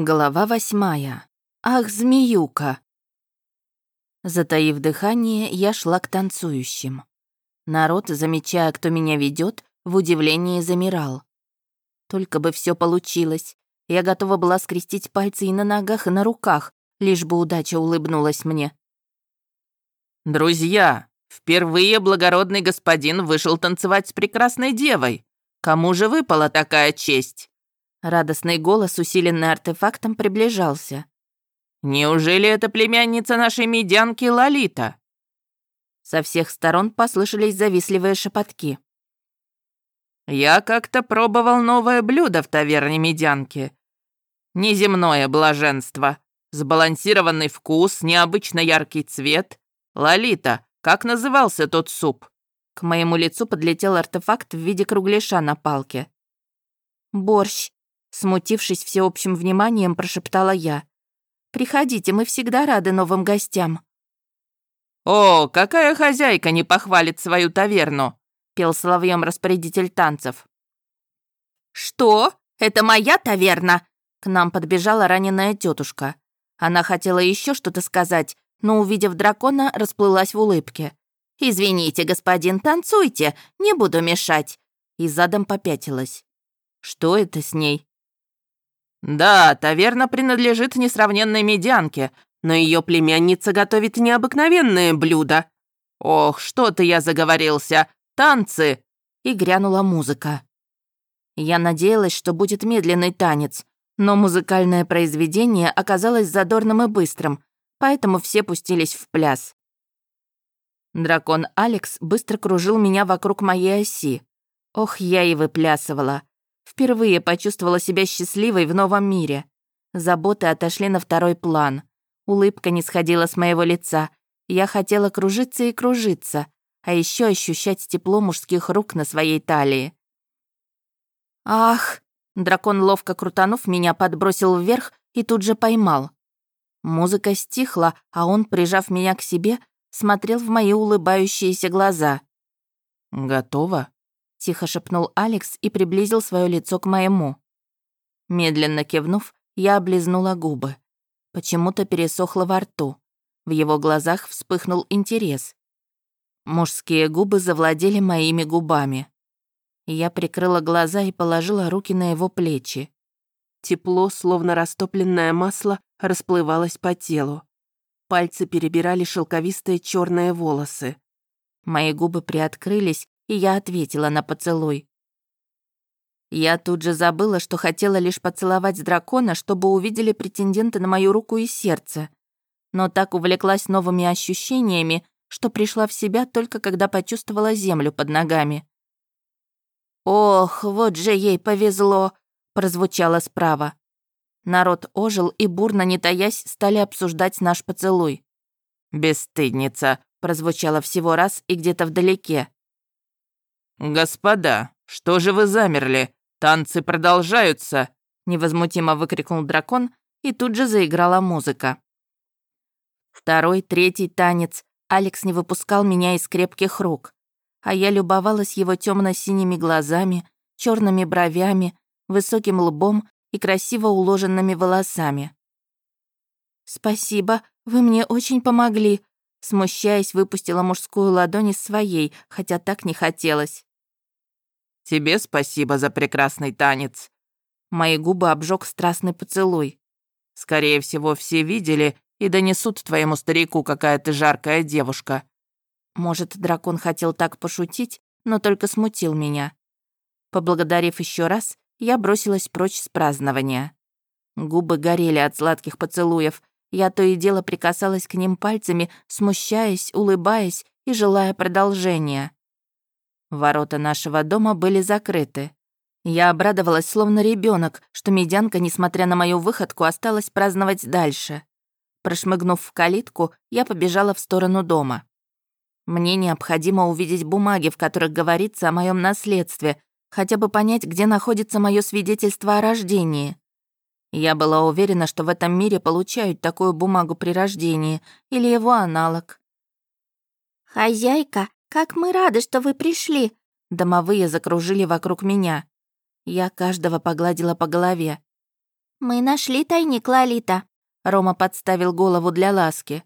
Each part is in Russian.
Глава восьмая. Ах, змеюка! Затаив дыхание, я шла к танцующим. Народ, замечая, кто меня ведет, в удивлении замирал. Только бы все получилось. Я готова была скрестить пальцы и на ногах, и на руках, лишь бы удача улыбнулась мне. «Друзья, впервые благородный господин вышел танцевать с прекрасной девой. Кому же выпала такая честь?» Радостный голос, усиленный артефактом, приближался. «Неужели это племянница нашей медянки Лолита?» Со всех сторон послышались завистливые шепотки. «Я как-то пробовал новое блюдо в таверне медянки. Неземное блаженство. Сбалансированный вкус, необычно яркий цвет. Лолита, как назывался тот суп?» К моему лицу подлетел артефакт в виде кругляша на палке. «Борщ», Смутившись всеобщим вниманием, прошептала я. «Приходите, мы всегда рады новым гостям». «О, какая хозяйка не похвалит свою таверну!» пел соловьем распорядитель танцев. «Что? Это моя таверна?» К нам подбежала раненая тетушка. Она хотела еще что-то сказать, но, увидев дракона, расплылась в улыбке. «Извините, господин, танцуйте, не буду мешать». И задом попятилась. Что это с ней? «Да, таверна принадлежит несравненной медянке, но ее племянница готовит необыкновенные блюда. Ох, что-то я заговорился. Танцы!» И грянула музыка. Я надеялась, что будет медленный танец, но музыкальное произведение оказалось задорным и быстрым, поэтому все пустились в пляс. Дракон Алекс быстро кружил меня вокруг моей оси. Ох, я и выплясывала. Впервые почувствовала себя счастливой в новом мире. Заботы отошли на второй план. Улыбка не сходила с моего лица. Я хотела кружиться и кружиться, а еще ощущать тепло мужских рук на своей талии. «Ах!» Дракон, ловко крутанув меня, подбросил вверх и тут же поймал. Музыка стихла, а он, прижав меня к себе, смотрел в мои улыбающиеся глаза. «Готово?» Тихо шепнул Алекс и приблизил свое лицо к моему. Медленно кивнув, я облизнула губы. Почему-то пересохло во рту. В его глазах вспыхнул интерес. Мужские губы завладели моими губами. Я прикрыла глаза и положила руки на его плечи. Тепло, словно растопленное масло, расплывалось по телу. Пальцы перебирали шелковистые черные волосы. Мои губы приоткрылись, и я ответила на поцелуй. Я тут же забыла, что хотела лишь поцеловать дракона, чтобы увидели претенденты на мою руку и сердце. Но так увлеклась новыми ощущениями, что пришла в себя только когда почувствовала землю под ногами. «Ох, вот же ей повезло!» — прозвучало справа. Народ ожил и, бурно не таясь, стали обсуждать наш поцелуй. «Бесстыдница!» — прозвучало всего раз и где-то вдалеке. «Господа, что же вы замерли? Танцы продолжаются!» Невозмутимо выкрикнул дракон, и тут же заиграла музыка. Второй, третий танец. Алекс не выпускал меня из крепких рук, а я любовалась его темно синими глазами, черными бровями, высоким лбом и красиво уложенными волосами. «Спасибо, вы мне очень помогли», смущаясь, выпустила мужскую ладонь из своей, хотя так не хотелось. Тебе спасибо за прекрасный танец». Мои губы обжег страстный поцелуй. «Скорее всего, все видели и донесут твоему старику, какая ты жаркая девушка». Может, дракон хотел так пошутить, но только смутил меня. Поблагодарив еще раз, я бросилась прочь с празднования. Губы горели от сладких поцелуев. Я то и дело прикасалась к ним пальцами, смущаясь, улыбаясь и желая продолжения. Ворота нашего дома были закрыты. Я обрадовалась, словно ребенок, что медянка, несмотря на мою выходку, осталась праздновать дальше. Прошмыгнув в калитку, я побежала в сторону дома. Мне необходимо увидеть бумаги, в которых говорится о моем наследстве, хотя бы понять, где находится мое свидетельство о рождении. Я была уверена, что в этом мире получают такую бумагу при рождении или его аналог. «Хозяйка, «Как мы рады, что вы пришли!» Домовые закружили вокруг меня. Я каждого погладила по голове. «Мы нашли тайник, Лолита», — Рома подставил голову для ласки.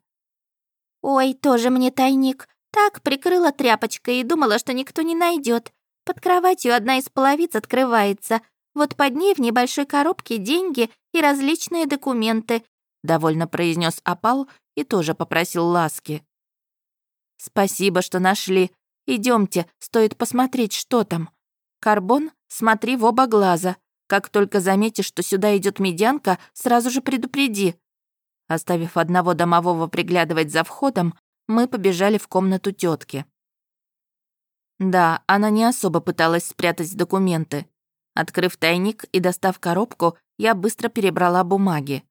«Ой, тоже мне тайник. Так, прикрыла тряпочкой и думала, что никто не найдет. Под кроватью одна из половиц открывается. Вот под ней в небольшой коробке деньги и различные документы», — довольно произнес опал и тоже попросил ласки. «Спасибо, что нашли. Идемте, стоит посмотреть, что там. Карбон, смотри в оба глаза. Как только заметишь, что сюда идет медянка, сразу же предупреди». Оставив одного домового приглядывать за входом, мы побежали в комнату тетки. Да, она не особо пыталась спрятать документы. Открыв тайник и достав коробку, я быстро перебрала бумаги.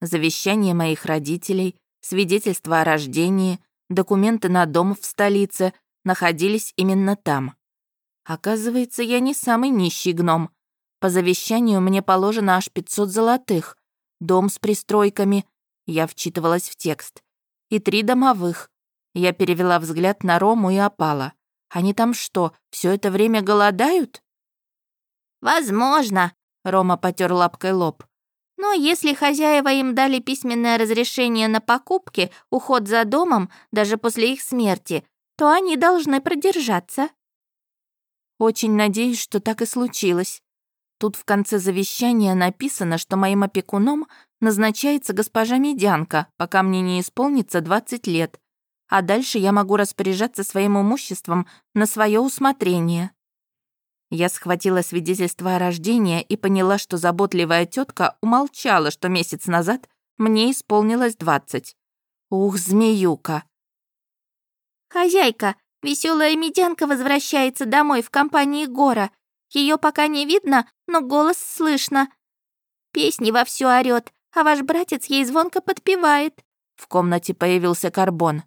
Завещание моих родителей, свидетельство о рождении, документы на дом в столице находились именно там. Оказывается, я не самый нищий гном. По завещанию мне положено аж 500 золотых. Дом с пристройками. Я вчитывалась в текст. И три домовых. Я перевела взгляд на Рому и опала. Они там что, все это время голодают? «Возможно», — Рома потер лапкой лоб. «Но если хозяева им дали письменное разрешение на покупки, уход за домом, даже после их смерти, то они должны продержаться». «Очень надеюсь, что так и случилось. Тут в конце завещания написано, что моим опекуном назначается госпожа Медянка, пока мне не исполнится 20 лет, а дальше я могу распоряжаться своим имуществом на свое усмотрение». Я схватила свидетельство о рождении и поняла, что заботливая тетка умолчала, что месяц назад мне исполнилось двадцать. Ух, змеюка! «Хозяйка, веселая медянка возвращается домой в компании Гора. Ее пока не видно, но голос слышно. Песни вовсю орёт, а ваш братец ей звонко подпевает». В комнате появился карбон.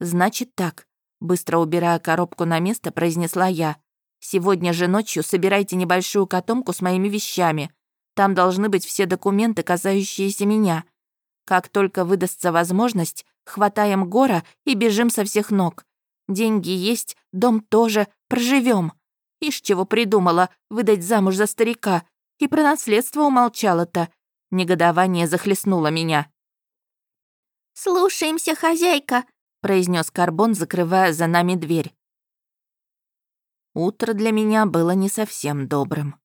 «Значит так», — быстро убирая коробку на место, произнесла я. Сегодня же ночью собирайте небольшую котомку с моими вещами. Там должны быть все документы, касающиеся меня. Как только выдастся возможность, хватаем гора и бежим со всех ног. Деньги есть, дом тоже, проживем. Ишь, чего придумала, выдать замуж за старика. И про наследство умолчала-то. Негодование захлестнуло меня. «Слушаемся, хозяйка», — произнес Карбон, закрывая за нами дверь. Утро для меня было не совсем добрым.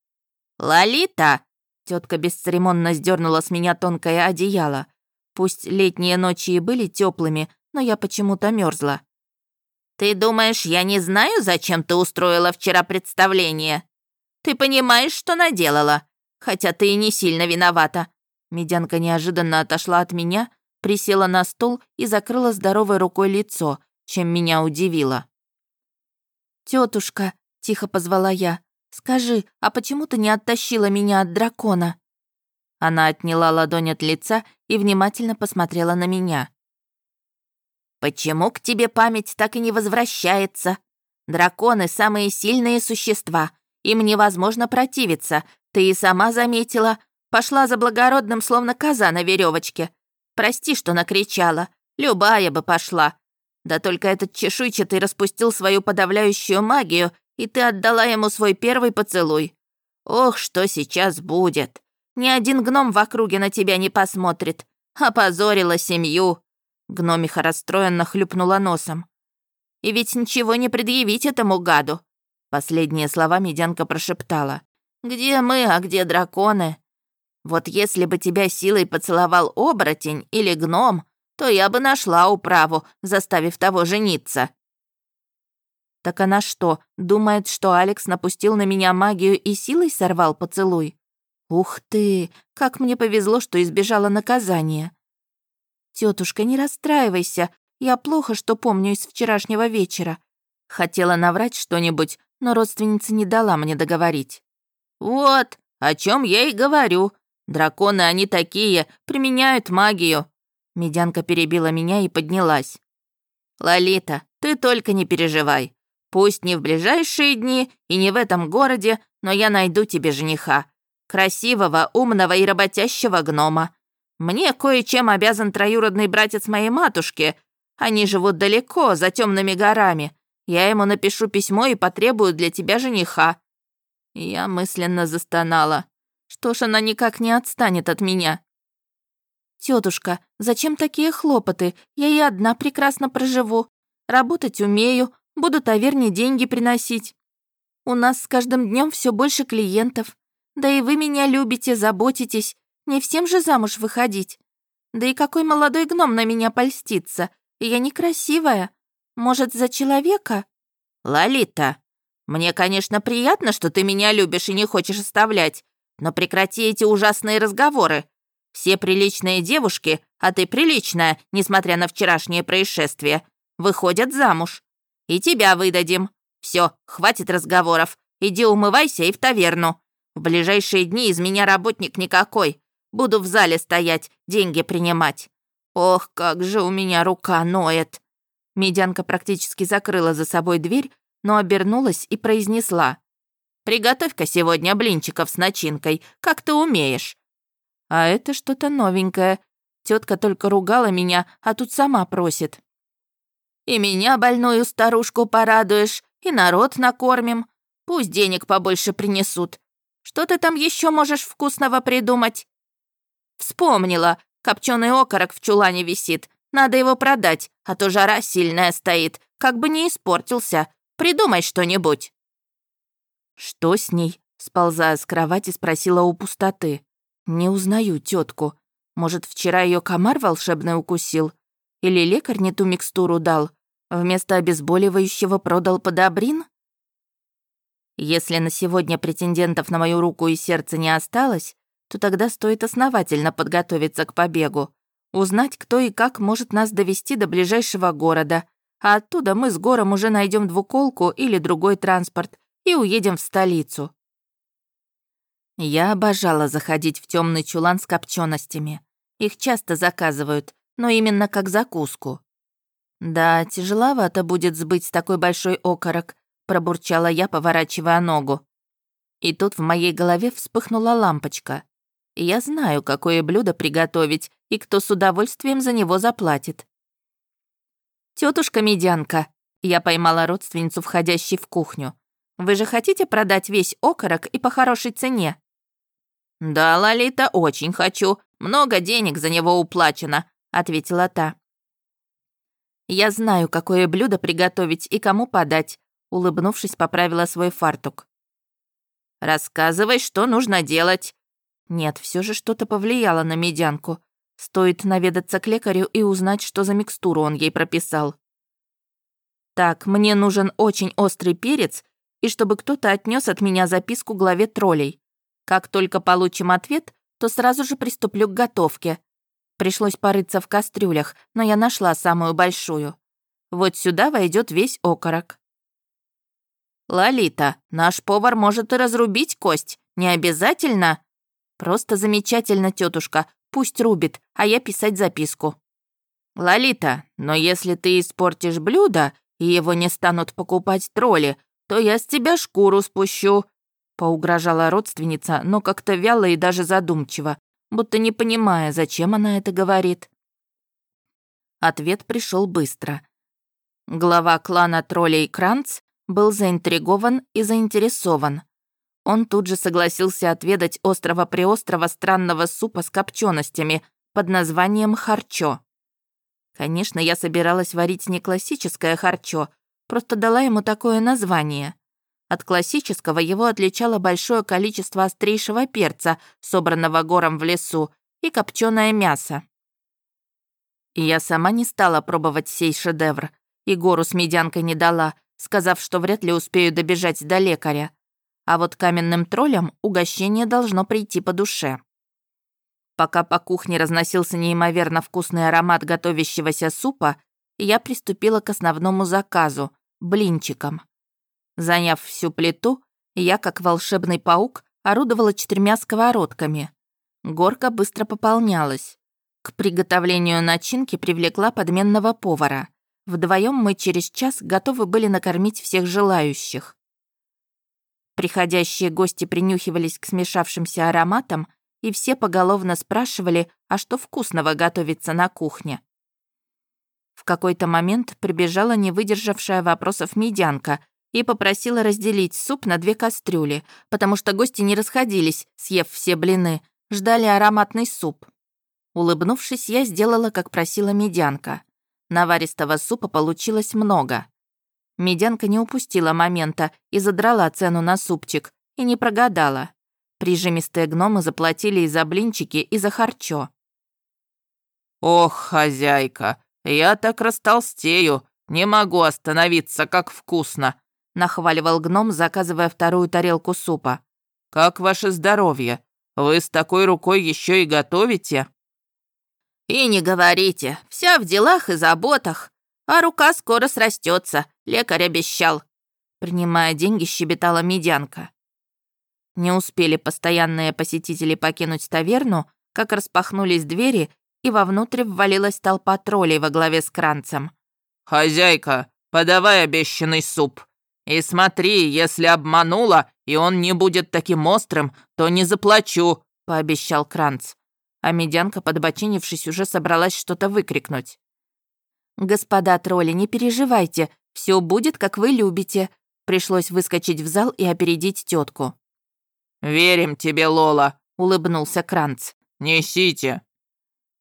«Лолита!» Тетка бесцеремонно сдернула с меня тонкое одеяло. Пусть летние ночи и были теплыми, но я почему-то мерзла. «Ты думаешь, я не знаю, зачем ты устроила вчера представление? Ты понимаешь, что наделала? Хотя ты и не сильно виновата». Медянка неожиданно отошла от меня, присела на стол и закрыла здоровой рукой лицо, чем меня удивило. Тетушка, тихо позвала я, скажи, а почему ты не оттащила меня от дракона? Она отняла ладонь от лица и внимательно посмотрела на меня. «Почему к тебе память так и не возвращается? Драконы — самые сильные существа. Им невозможно противиться. Ты и сама заметила. Пошла за благородным, словно коза на веревочке. Прости, что накричала. Любая бы пошла. Да только этот чешуйчатый распустил свою подавляющую магию, и ты отдала ему свой первый поцелуй. Ох, что сейчас будет. Ни один гном в округе на тебя не посмотрит. Опозорила семью. Гномиха расстроенно хлюпнула носом. И ведь ничего не предъявить этому гаду. Последние слова медянка прошептала. «Где мы, а где драконы? Вот если бы тебя силой поцеловал оборотень или гном, то я бы нашла управу, заставив того жениться». «Так она что, думает, что Алекс напустил на меня магию и силой сорвал поцелуй? Ух ты, как мне повезло, что избежала наказания!» Тетушка, не расстраивайся, я плохо что помню из вчерашнего вечера. Хотела наврать что-нибудь, но родственница не дала мне договорить. «Вот, о чем я и говорю. Драконы они такие, применяют магию. Медянка перебила меня и поднялась. «Лолита, ты только не переживай. Пусть не в ближайшие дни и не в этом городе, но я найду тебе жениха. Красивого, умного и работящего гнома. Мне кое-чем обязан троюродный братец моей матушки. Они живут далеко, за темными горами. Я ему напишу письмо и потребую для тебя жениха». Я мысленно застонала. Что ж она никак не отстанет от меня? Тетушка, зачем такие хлопоты? Я и одна прекрасно проживу. Работать умею, буду таверне деньги приносить. У нас с каждым днем все больше клиентов. Да и вы меня любите, заботитесь. Не всем же замуж выходить. Да и какой молодой гном на меня польстится? Я некрасивая. Может, за человека? Лолита, мне, конечно, приятно, что ты меня любишь и не хочешь оставлять, но прекрати эти ужасные разговоры. Все приличные девушки, а ты приличная, несмотря на вчерашнее происшествие, выходят замуж. И тебя выдадим. Все, хватит разговоров. Иди умывайся и в таверну. В ближайшие дни из меня работник никакой. Буду в зале стоять, деньги принимать. Ох, как же у меня рука ноет. Медянка практически закрыла за собой дверь, но обернулась и произнесла. «Приготовь-ка сегодня блинчиков с начинкой, как ты умеешь». А это что-то новенькое. Тетка только ругала меня, а тут сама просит. «И меня, больную старушку, порадуешь, и народ накормим. Пусть денег побольше принесут. Что ты там еще можешь вкусного придумать?» «Вспомнила. Копченый окорок в чулане висит. Надо его продать, а то жара сильная стоит. Как бы не испортился. Придумай что-нибудь». «Что с ней?» — сползая с кровати, спросила у пустоты. «Не узнаю тетку. Может, вчера ее комар волшебный укусил? Или лекарь не ту микстуру дал? Вместо обезболивающего продал подобрин?» Если на сегодня претендентов на мою руку и сердце не осталось, то тогда стоит основательно подготовиться к побегу, узнать, кто и как может нас довести до ближайшего города, а оттуда мы с Гором уже найдем двуколку или другой транспорт и уедем в столицу. Я обожала заходить в темный чулан с копченостями. Их часто заказывают, но именно как закуску. «Да, тяжеловато будет сбыть такой большой окорок», пробурчала я, поворачивая ногу. И тут в моей голове вспыхнула лампочка. Я знаю, какое блюдо приготовить и кто с удовольствием за него заплатит. Тетушка Медянка, я поймала родственницу, входящей в кухню. Вы же хотите продать весь окорок и по хорошей цене? Да, Лолита, очень хочу. Много денег за него уплачено, ответила та. Я знаю, какое блюдо приготовить и кому подать, улыбнувшись, поправила свой фартук. Рассказывай, что нужно делать, нет, все же что-то повлияло на медянку. Стоит наведаться к лекарю и узнать, что за микстуру он ей прописал. Так, мне нужен очень острый перец, и чтобы кто-то отнес от меня записку главе троллей. Как только получим ответ, то сразу же приступлю к готовке. Пришлось порыться в кастрюлях, но я нашла самую большую. Вот сюда войдет весь окорок. «Лолита, наш повар может и разрубить кость. Не обязательно?» «Просто замечательно, тетушка. Пусть рубит, а я писать записку». «Лолита, но если ты испортишь блюдо, и его не станут покупать тролли, то я с тебя шкуру спущу», поугрожала родственница, но как-то вяло и даже задумчиво, будто не понимая, зачем она это говорит. Ответ пришел быстро. Глава клана троллей Кранц был заинтригован и заинтересован. Он тут же согласился отведать острова-приострова странного супа с копченостями под названием харчо. Конечно, я собиралась варить не классическое харчо, просто дала ему такое название. От классического его отличало большое количество острейшего перца, собранного гором в лесу, и копченое мясо. Я сама не стала пробовать сей шедевр, и гору с медянкой не дала, сказав, что вряд ли успею добежать до лекаря а вот каменным троллям угощение должно прийти по душе. Пока по кухне разносился неимоверно вкусный аромат готовящегося супа, я приступила к основному заказу — блинчикам. Заняв всю плиту, я, как волшебный паук, орудовала четырьмя сковородками. Горка быстро пополнялась. К приготовлению начинки привлекла подменного повара. Вдвоем мы через час готовы были накормить всех желающих. Приходящие гости принюхивались к смешавшимся ароматам, и все поголовно спрашивали, а что вкусного готовится на кухне. В какой-то момент прибежала не выдержавшая вопросов медянка и попросила разделить суп на две кастрюли, потому что гости не расходились, съев все блины, ждали ароматный суп. Улыбнувшись, я сделала, как просила медянка. Наваристого супа получилось много. Медянка не упустила момента и задрала цену на супчик, и не прогадала. Прижимистые гномы заплатили и за блинчики, и за харчо. «Ох, хозяйка, я так растолстею, не могу остановиться, как вкусно!» Нахваливал гном, заказывая вторую тарелку супа. «Как ваше здоровье? Вы с такой рукой еще и готовите?» «И не говорите, вся в делах и заботах, а рука скоро срастется, лекарь обещал», принимая деньги, щебетала медянка. Не успели постоянные посетители покинуть таверну, как распахнулись двери, и вовнутрь ввалилась толпа троллей во главе с Кранцем. «Хозяйка, подавай обещанный суп. И смотри, если обманула, и он не будет таким острым, то не заплачу», — пообещал Кранц. А медянка, подбочинившись, уже собралась что-то выкрикнуть. «Господа тролли, не переживайте, все будет, как вы любите», Пришлось выскочить в зал и опередить тетку. «Верим тебе, Лола», — улыбнулся Кранц. «Несите».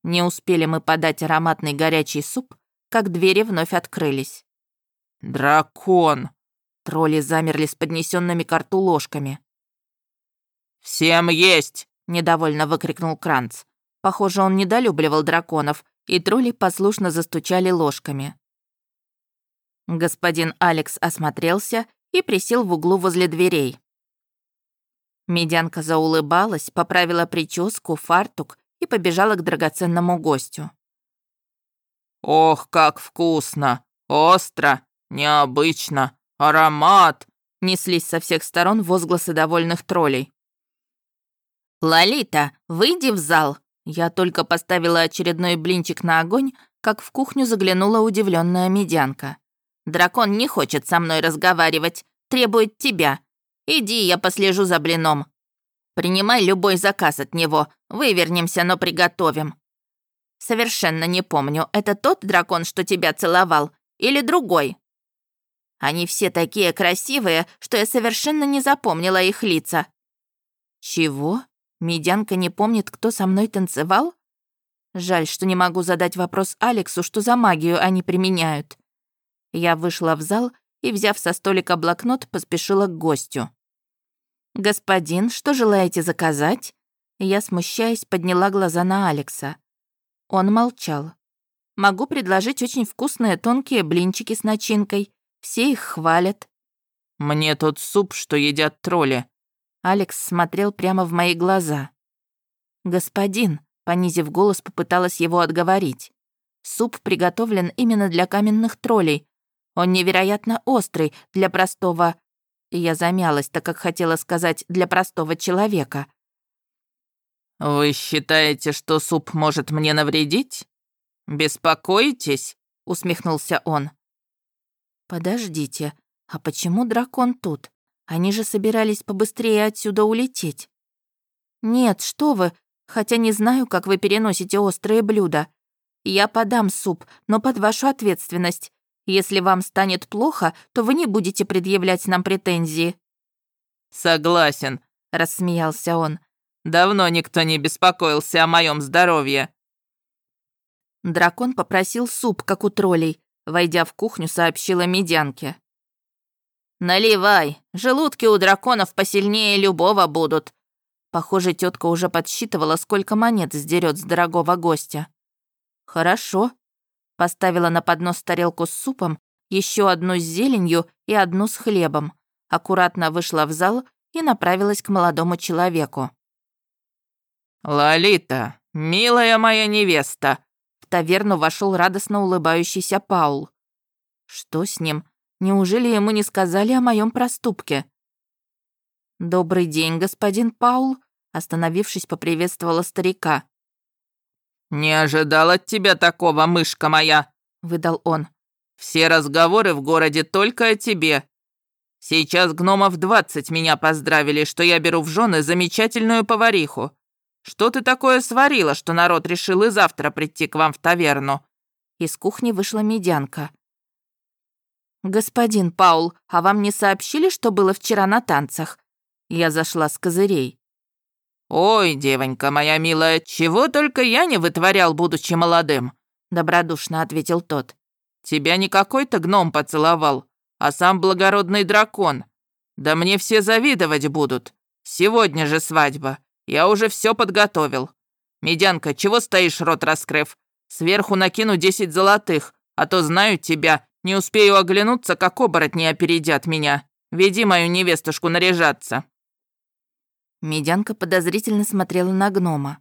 Не успели мы подать ароматный горячий суп, как двери вновь открылись. «Дракон!» Тролли замерли с поднесенными к рту ложками. «Всем есть!» — недовольно выкрикнул Кранц. Похоже, он недолюбливал драконов, и тролли послушно застучали ложками. Господин Алекс осмотрелся и присел в углу возле дверей. Медянка заулыбалась, поправила прическу, фартук и побежала к драгоценному гостю. «Ох, как вкусно! Остро! Необычно! Аромат!» Неслись со всех сторон возгласы довольных троллей. «Лолита, выйди в зал!» Я только поставила очередной блинчик на огонь, как в кухню заглянула удивленная медянка. «Дракон не хочет со мной разговаривать, требует тебя. Иди, я послежу за блином. Принимай любой заказ от него, вывернемся, но приготовим». «Совершенно не помню, это тот дракон, что тебя целовал, или другой?» «Они все такие красивые, что я совершенно не запомнила их лица». «Чего? Медянка не помнит, кто со мной танцевал? Жаль, что не могу задать вопрос Алексу, что за магию они применяют». Я вышла в зал и, взяв со столика блокнот, поспешила к гостю. «Господин, что желаете заказать?» Я, смущаясь, подняла глаза на Алекса. Он молчал. «Могу предложить очень вкусные тонкие блинчики с начинкой. Все их хвалят». «Мне тот суп, что едят тролли». Алекс смотрел прямо в мои глаза. «Господин», — понизив голос, попыталась его отговорить. «Суп приготовлен именно для каменных троллей, он невероятно острый для простого... Я замялась, так как хотела сказать «для простого человека». «Вы считаете, что суп может мне навредить? Беспокоитесь?» — усмехнулся он. «Подождите, а почему дракон тут? Они же собирались побыстрее отсюда улететь». «Нет, что вы, хотя не знаю, как вы переносите острые блюда. Я подам суп, но под вашу ответственность. Если вам станет плохо, то вы не будете предъявлять нам претензии». «Согласен», — рассмеялся он. «Давно никто не беспокоился о моем здоровье». Дракон попросил суп, как у троллей. Войдя в кухню, сообщила медянке. «Наливай, желудки у драконов посильнее любого будут». Похоже, тетка уже подсчитывала, сколько монет сдерет с дорогого гостя. «Хорошо», Поставила на поднос тарелку с супом, еще одну с зеленью и одну с хлебом. Аккуратно вышла в зал и направилась к молодому человеку. «Лолита, милая моя невеста!» В таверну вошел радостно улыбающийся Паул. «Что с ним? Неужели ему не сказали о моем проступке?» «Добрый день, господин Паул», остановившись, поприветствовала старика. «Не ожидал от тебя такого, мышка моя», — выдал он. «Все разговоры в городе только о тебе. Сейчас гномов двадцать меня поздравили, что я беру в жены замечательную повариху. Что ты такое сварила, что народ решил и завтра прийти к вам в таверну?» Из кухни вышла медянка. «Господин Паул, а вам не сообщили, что было вчера на танцах?» Я зашла с козырей. «Ой, девонька моя милая, чего только я не вытворял, будучи молодым», добродушно ответил тот. «Тебя не какой-то гном поцеловал, а сам благородный дракон. Да мне все завидовать будут. Сегодня же свадьба. Я уже все подготовил. Медянка, чего стоишь, рот раскрыв? Сверху накину десять золотых, а то знаю тебя, не успею оглянуться, как оборотни опередят меня. Веди мою невестушку наряжаться». Медянка подозрительно смотрела на гнома.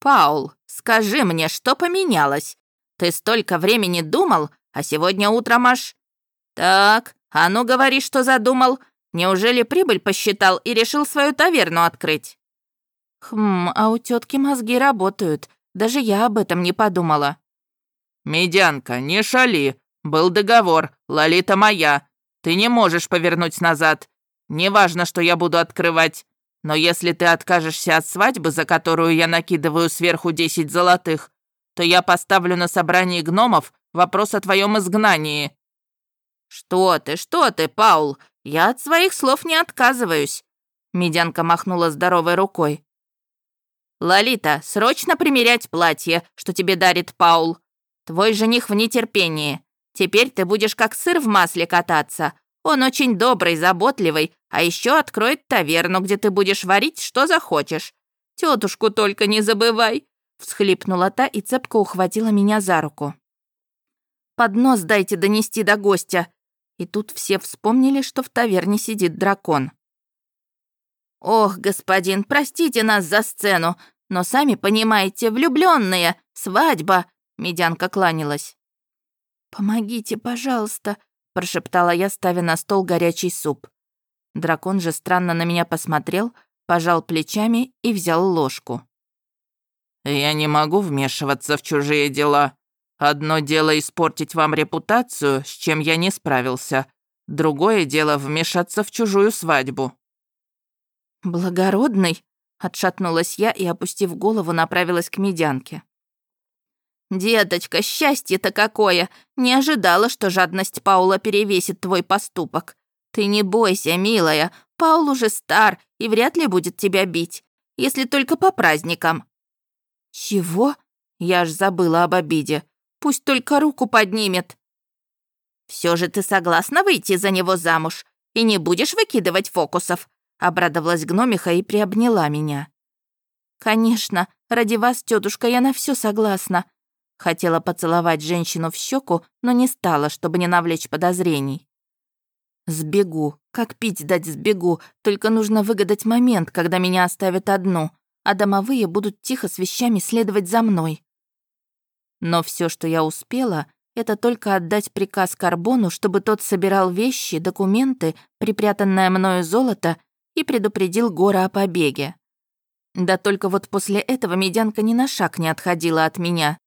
«Паул, скажи мне, что поменялось? Ты столько времени думал, а сегодня утром аж...» «Так, а ну говори, что задумал. Неужели прибыль посчитал и решил свою таверну открыть?» «Хм, а у тетки мозги работают. Даже я об этом не подумала». «Медянка, не шали. Был договор. Лолита моя. Ты не можешь повернуть назад. Неважно, что я буду открывать. Но если ты откажешься от свадьбы, за которую я накидываю сверху десять золотых, то я поставлю на собрании гномов вопрос о твоем изгнании». «Что ты, что ты, Паул? Я от своих слов не отказываюсь». Медянка махнула здоровой рукой. «Лолита, срочно примерять платье, что тебе дарит Паул. Твой жених в нетерпении. Теперь ты будешь как сыр в масле кататься. Он очень добрый, заботливый, а еще откроет таверну, где ты будешь варить, что захочешь. Тетушку только не забывай!» Всхлипнула та и цепко ухватила меня за руку. «Поднос дайте донести до гостя!» И тут все вспомнили, что в таверне сидит дракон. «Ох, господин, простите нас за сцену, но сами понимаете, влюбленные, свадьба!» Медянка кланялась. «Помогите, пожалуйста», — прошептала я, ставя на стол горячий суп. Дракон же странно на меня посмотрел, пожал плечами и взял ложку. «Я не могу вмешиваться в чужие дела. Одно дело испортить вам репутацию, с чем я не справился. Другое дело вмешаться в чужую свадьбу». «Благородный?» — отшатнулась я и, опустив голову, направилась к медянке. «Деточка, счастье-то какое! Не ожидала, что жадность Паула перевесит твой поступок. Ты не бойся, милая, Паул уже стар и вряд ли будет тебя бить, если только по праздникам». «Чего?» Я аж забыла об обиде. Пусть только руку поднимет. Все же ты согласна выйти за него замуж и не будешь выкидывать фокусов?» Обрадовалась гномиха и приобняла меня. «Конечно, ради вас, тетушка, я на все согласна», Хотела поцеловать женщину в щеку, но не стала, чтобы не навлечь подозрений. Сбегу, как пить дать сбегу, только нужно выгадать момент, когда меня оставят одну, а домовые будут тихо с вещами следовать за мной. Но все, что я успела, это только отдать приказ Карбону, чтобы тот собирал вещи, документы, припрятанное мною золото и предупредил Гора о побеге. Да только вот после этого медянка ни на шаг не отходила от меня.